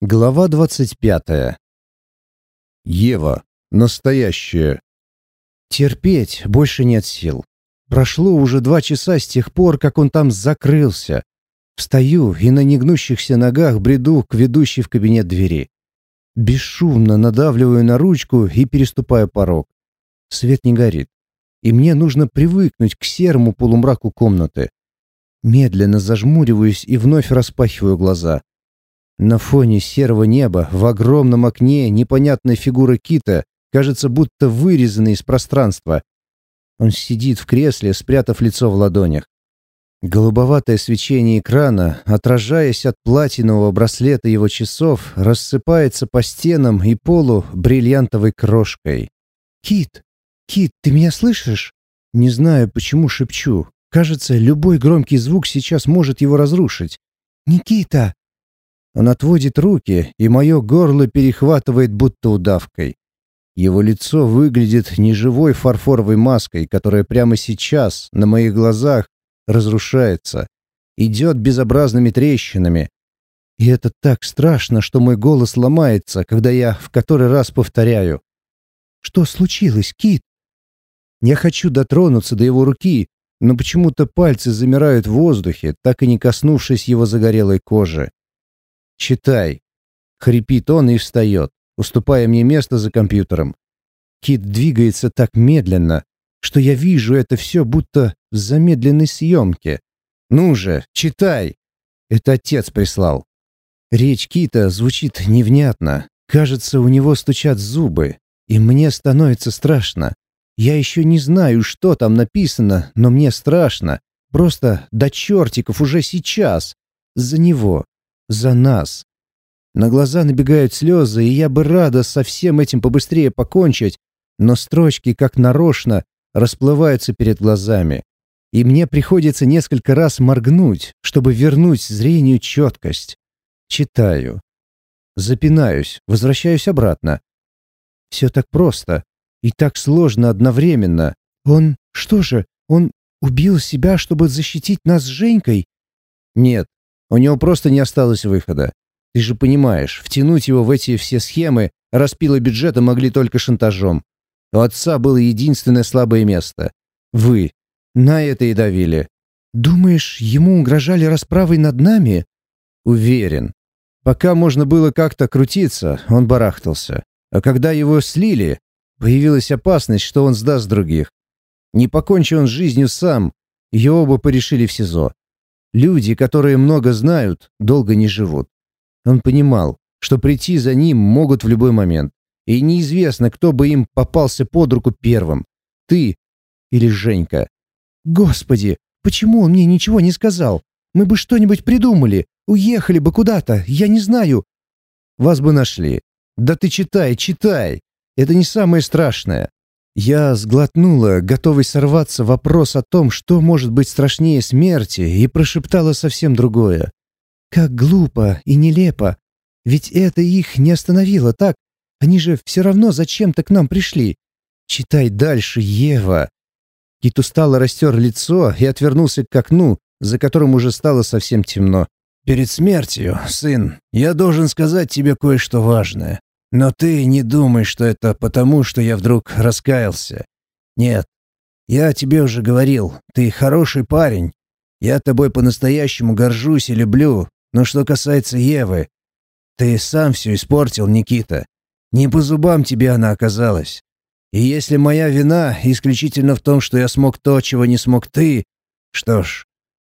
Глава двадцать пятая. Ева. Настоящая. Терпеть больше нет сил. Прошло уже два часа с тех пор, как он там закрылся. Встаю и на негнущихся ногах бреду к ведущей в кабинет двери. Бесшумно надавливаю на ручку и переступаю порог. Свет не горит. И мне нужно привыкнуть к серому полумраку комнаты. Медленно зажмуриваюсь и вновь распахиваю глаза. На фоне серого неба в огромном окне непонятная фигура кита кажется будто вырезанной из пространства. Он сидит в кресле, спрятав лицо в ладонях. Голубоватое свечение экрана, отражаясь от платинового браслета его часов, рассыпается по стенам и полу бриллиантовой крошкой. «Кит! Кит, ты меня слышишь?» Не знаю, почему шепчу. Кажется, любой громкий звук сейчас может его разрушить. «Никита!» Он отводит руки, и мое горло перехватывает будто удавкой. Его лицо выглядит неживой фарфоровой маской, которая прямо сейчас, на моих глазах, разрушается, идет безобразными трещинами. И это так страшно, что мой голос ломается, когда я в который раз повторяю. «Что случилось, Кит?» Я хочу дотронуться до его руки, но почему-то пальцы замирают в воздухе, так и не коснувшись его загорелой кожи. «Читай». Хрипит он и встает, уступая мне место за компьютером. Кит двигается так медленно, что я вижу это все будто в замедленной съемке. «Ну же, читай!» Это отец прислал. Речь Кита звучит невнятно. Кажется, у него стучат зубы. И мне становится страшно. Я еще не знаю, что там написано, но мне страшно. Просто до чертиков уже сейчас. За него за нас. На глаза набегают слезы, и я бы рада со всем этим побыстрее покончить, но строчки, как нарочно, расплываются перед глазами. И мне приходится несколько раз моргнуть, чтобы вернуть зрению четкость. Читаю. Запинаюсь, возвращаюсь обратно. Все так просто и так сложно одновременно. Он, что же, он убил себя, чтобы защитить нас с Женькой? Нет, у него просто не осталось выхода. Ты же понимаешь, втянуть его в эти все схемы, распилы бюджета могли только шантажом. У отца было единственное слабое место. Вы. На это и давили. Думаешь, ему угрожали расправой над нами? Уверен. Пока можно было как-то крутиться, он барахтался. А когда его слили, появилась опасность, что он сдаст других. Не покончи он жизнью сам, ее оба порешили в СИЗО. Люди, которые много знают, долго не живут. Он понимал, что прийти за ним могут в любой момент. И неизвестно, кто бы им попался под руку первым. Ты или Женька. Господи, почему он мне ничего не сказал? Мы бы что-нибудь придумали, уехали бы куда-то, я не знаю. Вас бы нашли. Да ты читай, читай. Это не самое страшное. Я сглотнула, готовый сорваться вопрос о том, что может быть страшнее смерти, и прошептала совсем другое. Как глупо и нелепо. Ведь это их не остановило, так? Они же все равно зачем-то к нам пришли. Читай дальше, Ева. Кит устало растер лицо и отвернулся к окну, за которым уже стало совсем темно. «Перед смертью, сын, я должен сказать тебе кое-что важное. Но ты не думай, что это потому, что я вдруг раскаялся. Нет. Я тебе уже говорил, ты хороший парень. Я тобой по-настоящему горжусь и люблю. Но что касается Евы, ты сам все испортил, Никита. Не по зубам тебе она оказалась. И если моя вина исключительно в том, что я смог то, чего не смог ты, что ж,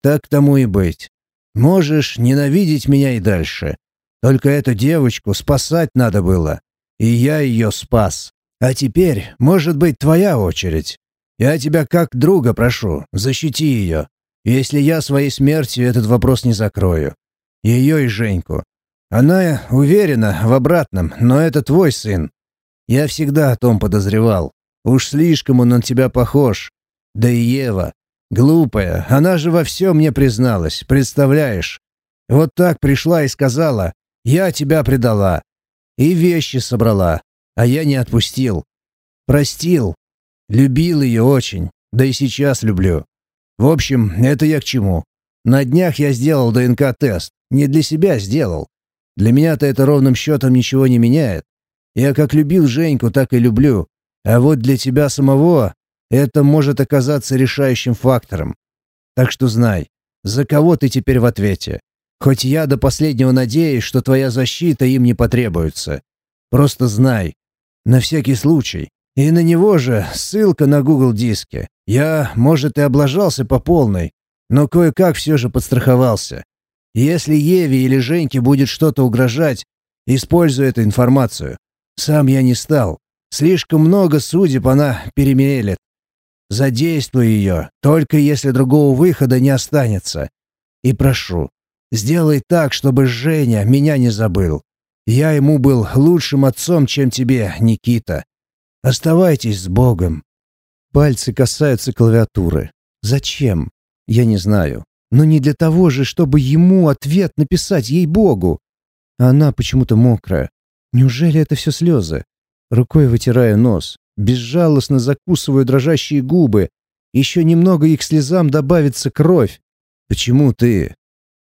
так тому и быть. Можешь ненавидеть меня и дальше. Только эту девочку спасать надо было. И я ее спас. А теперь, может быть, твоя очередь. Я тебя как друга прошу, защити ее. Если я своей смертью этот вопрос не закрою. Ее и Женьку. Она уверена в обратном, но это твой сын. Я всегда о том подозревал. Уж слишком он на тебя похож. Да и Ева. Глупая, она же во всем мне призналась, представляешь? Вот так пришла и сказала, я тебя предала. И вещи собрала. А я не отпустил. Простил. Любил ее очень. Да и сейчас люблю. В общем, это я к чему. На днях я сделал ДНК-тест. Не для себя сделал. Для меня-то это ровным счетом ничего не меняет. Я как любил Женьку, так и люблю. А вот для тебя самого это может оказаться решающим фактором. Так что знай, за кого ты теперь в ответе. Хоть я до последнего надеюсь, что твоя защита им не потребуется. Просто знай, на всякий случай. И на него же ссылка на Google диске. Я, может, и облажался по полной, но кое-как все же подстраховался. Если Еве или Женьке будет что-то угрожать, используй эту информацию. Сам я не стал. Слишком много судеб она перемелет. Задействуй ее, только если другого выхода не останется. И прошу, сделай так, чтобы Женя меня не забыл. Я ему был лучшим отцом, чем тебе, Никита. Оставайтесь с Богом. Пальцы касаются клавиатуры. Зачем? Я не знаю. Но не для того же, чтобы ему ответ написать ей-богу. Она почему-то мокрая. Неужели это все слезы? Рукой вытираю нос безжалостно закусываю дрожащие губы. Еще немного их слезам добавится кровь. Почему ты?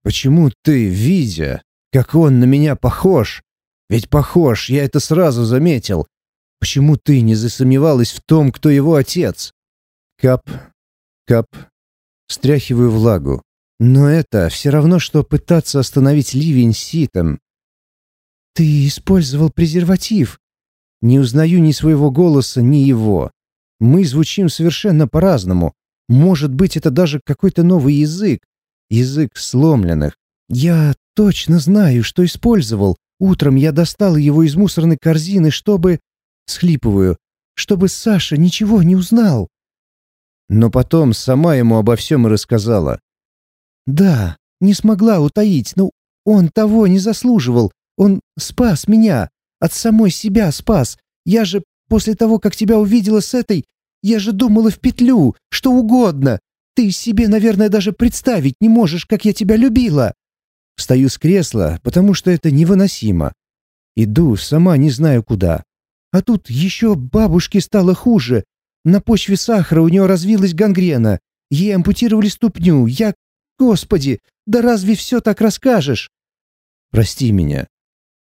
Почему ты, видя, как он на меня похож? Ведь похож, я это сразу заметил. Почему ты не засомневалась в том, кто его отец? Кап, кап. Стряхиваю влагу. Но это все равно, что пытаться остановить ливень ситом. «Ты использовал презерватив», не узнаю ни своего голоса, ни его. Мы звучим совершенно по-разному. Может быть, это даже какой-то новый язык. Язык сломленных. Я точно знаю, что использовал. Утром я достал его из мусорной корзины, чтобы... Схлипываю. Чтобы Саша ничего не узнал. Но потом сама ему обо всем и рассказала. Да, не смогла утаить, но он того не заслуживал. Он спас меня. От самой себя спас. Я же после того, как тебя увидела с этой, я же думала в петлю, что угодно. Ты себе, наверное, даже представить не можешь, как я тебя любила. Встаю с кресла, потому что это невыносимо. Иду, сама не знаю куда. А тут еще бабушке стало хуже. На почве сахара у нее развилась гангрена. Ей ампутировали ступню. Я... Господи, да разве все так расскажешь? Прости меня.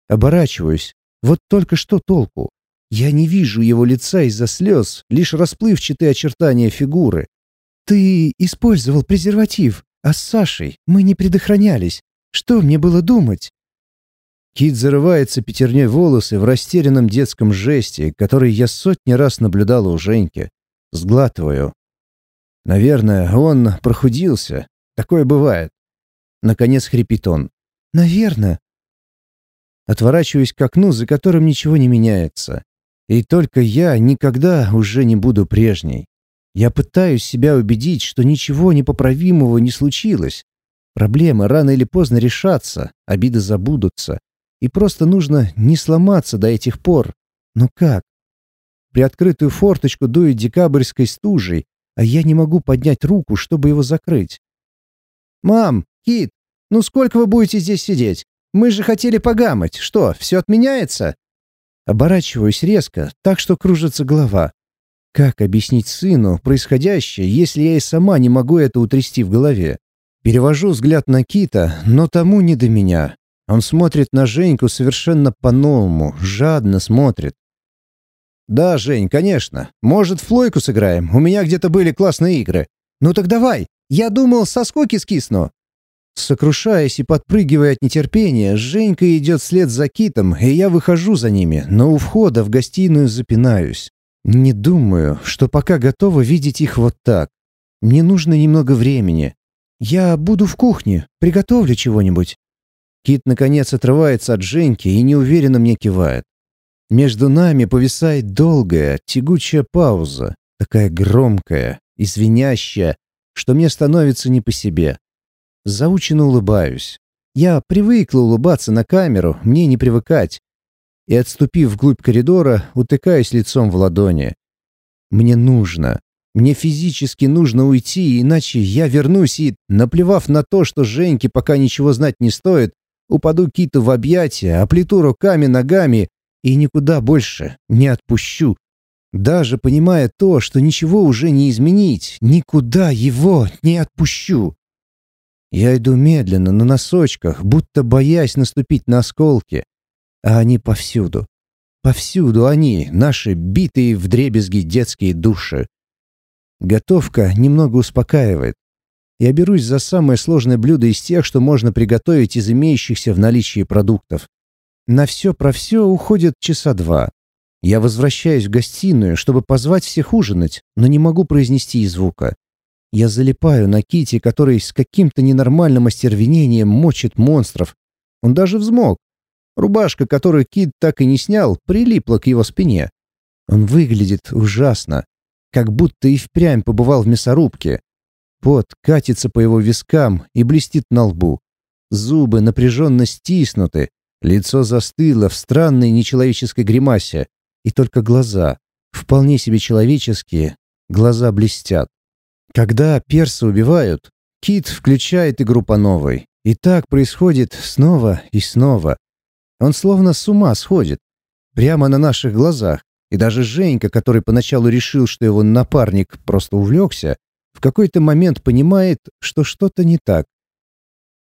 Оборачиваюсь. Вот только что толку? Я не вижу его лица из-за слез, лишь расплывчатые очертания фигуры. Ты использовал презерватив, а с Сашей мы не предохранялись. Что мне было думать? Кит зарывается пятерней волосы в растерянном детском жесте, который я сотни раз наблюдала у Женьки. Сглатываю. Наверное, он прохудился. Такое бывает. Наконец хрипит он. «Наверное. Отворачиваюсь к окну, за которым ничего не меняется. И только я никогда уже не буду прежней. Я пытаюсь себя убедить, что ничего непоправимого не случилось. Проблемы рано или поздно решатся, обиды забудутся. И просто нужно не сломаться до этих пор. Но как? Приоткрытую форточку дует декабрьской стужей, а я не могу поднять руку, чтобы его закрыть. «Мам, Кит, ну сколько вы будете здесь сидеть? Мы же хотели погамать. Что, все отменяется?» Оборачиваюсь резко, так что кружится голова. Как объяснить сыну происходящее, если я и сама не могу это утрясти в голове? Перевожу взгляд на Кита, но тому не до меня. Он смотрит на Женьку совершенно по-новому, жадно смотрит. «Да, Жень, конечно. Может, в флойку сыграем? У меня где-то были классные игры. Ну так давай. Я думал, со скоки скисну». Сокрушаясь и подпрыгивая от нетерпения, Женька идет вслед за Китом, и я выхожу за ними, но у входа в гостиную запинаюсь. Не думаю, что пока готова видеть их вот так. Мне нужно немного времени. Я буду в кухне, приготовлю чего-нибудь. Кит, наконец, отрывается от Женьки и неуверенно мне кивает. Между нами повисает долгая, тягучая пауза, такая громкая и звенящая, что мне становится не по себе. Заученно улыбаюсь. Я привыкла улыбаться на камеру, мне не привыкать. И, отступив вглубь коридора, утыкаюсь лицом в ладони. Мне нужно. Мне физически нужно уйти, иначе я вернусь и, наплевав на то, что Женьке пока ничего знать не стоит, упаду Киту в объятия, оплету руками, ногами и никуда больше не отпущу. Даже понимая то, что ничего уже не изменить, никуда его не отпущу. Я иду медленно, на носочках, будто боясь наступить на осколки. А они повсюду. Повсюду они, наши битые вдребезги детские души. Готовка немного успокаивает. Я берусь за самое сложное блюдо из тех, что можно приготовить из имеющихся в наличии продуктов. На все про все уходит часа два. Я возвращаюсь в гостиную, чтобы позвать всех ужинать, но не могу произнести и звука. Я залипаю на Кити, который с каким-то ненормальным остервенением мочит монстров. Он даже взмок. Рубашка, которую Кит так и не снял, прилипла к его спине. Он выглядит ужасно, как будто и впрямь побывал в мясорубке. Пот катится по его вискам и блестит на лбу. Зубы напряженно стиснуты, лицо застыло в странной нечеловеческой гримасе, и только глаза, вполне себе человеческие, глаза блестят. Когда перса убивают, Кит включает игру по новой. И так происходит снова и снова. Он словно с ума сходит. Прямо на наших глазах. И даже Женька, который поначалу решил, что его напарник просто увлекся, в какой-то момент понимает, что что-то не так.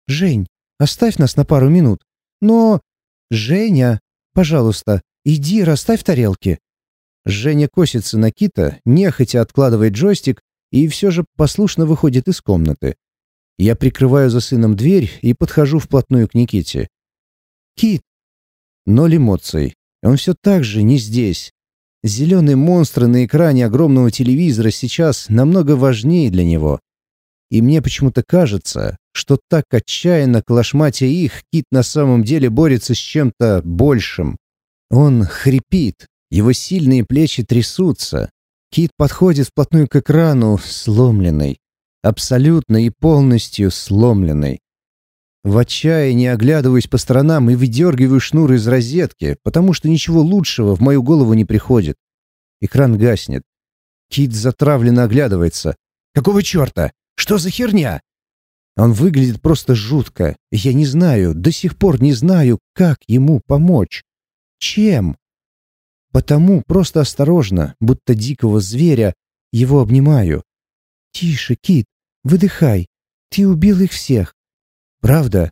«Жень, оставь нас на пару минут. Но... Женя, пожалуйста, иди расставь тарелки». Женя косится на Кита, нехотя откладывает джойстик и все же послушно выходит из комнаты. Я прикрываю за сыном дверь и подхожу вплотную к Никите. «Кит!» Ноль эмоций. Он все так же не здесь. Зеленые монстры на экране огромного телевизора сейчас намного важнее для него. И мне почему-то кажется, что так отчаянно клашматя их, Кит на самом деле борется с чем-то большим. Он хрипит, его сильные плечи трясутся, Кит подходит вплотную к экрану, сломленный. Абсолютно и полностью сломленный. В отчаянии оглядываюсь по сторонам и выдергиваю шнур из розетки, потому что ничего лучшего в мою голову не приходит. Экран гаснет. Кит затравленно оглядывается. «Какого черта? Что за херня?» Он выглядит просто жутко. Я не знаю, до сих пор не знаю, как ему помочь. Чем? Потому просто осторожно, будто дикого зверя, его обнимаю. «Тише, Кит, выдыхай. Ты убил их всех». «Правда?»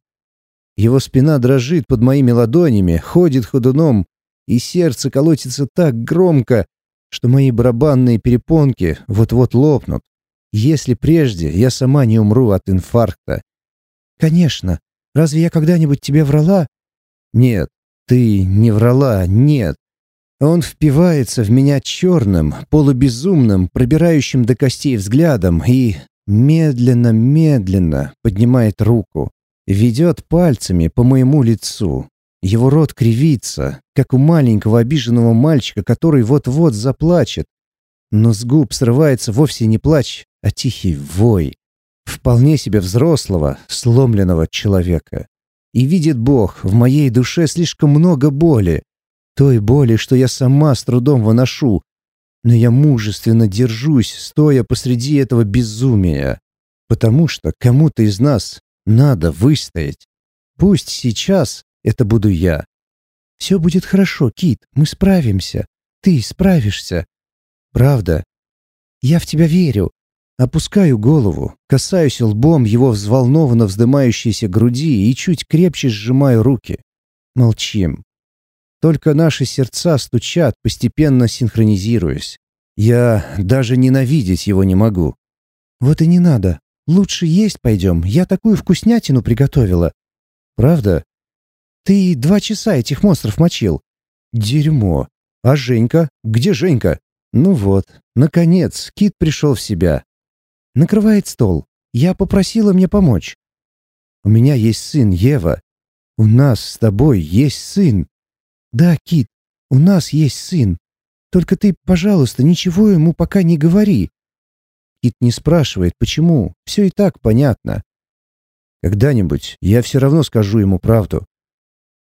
Его спина дрожит под моими ладонями, ходит ходуном, и сердце колотится так громко, что мои барабанные перепонки вот-вот лопнут, если прежде я сама не умру от инфаркта. «Конечно. Разве я когда-нибудь тебе врала?» «Нет, ты не врала, нет. Он впивается в меня черным, полубезумным, пробирающим до костей взглядом и медленно-медленно поднимает руку, ведет пальцами по моему лицу. Его рот кривится, как у маленького обиженного мальчика, который вот-вот заплачет. Но с губ срывается вовсе не плач, а тихий вой. Вполне себе взрослого, сломленного человека. И видит Бог, в моей душе слишком много боли, той боли, что я сама с трудом выношу. Но я мужественно держусь, стоя посреди этого безумия. Потому что кому-то из нас надо выстоять. Пусть сейчас это буду я. Все будет хорошо, Кит, мы справимся. Ты справишься. Правда. Я в тебя верю. Опускаю голову, касаюсь лбом его взволнованно вздымающейся груди и чуть крепче сжимаю руки. Молчим. Только наши сердца стучат, постепенно синхронизируясь. Я даже ненавидеть его не могу. Вот и не надо. Лучше есть пойдем. Я такую вкуснятину приготовила. Правда? Ты два часа этих монстров мочил. Дерьмо. А Женька? Где Женька? Ну вот, наконец, Кит пришел в себя. Накрывает стол. Я попросила мне помочь. У меня есть сын, Ева. У нас с тобой есть сын. «Да, Кит, у нас есть сын. Только ты, пожалуйста, ничего ему пока не говори». Кит не спрашивает, почему. Все и так понятно. «Когда-нибудь я все равно скажу ему правду».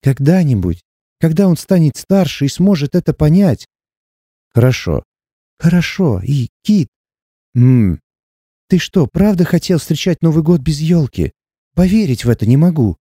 «Когда-нибудь, когда он станет старше и сможет это понять». «Хорошо». «Хорошо. И, Кит...» «Ммм...» «Ты что, правда хотел встречать Новый год без елки? Поверить в это не могу».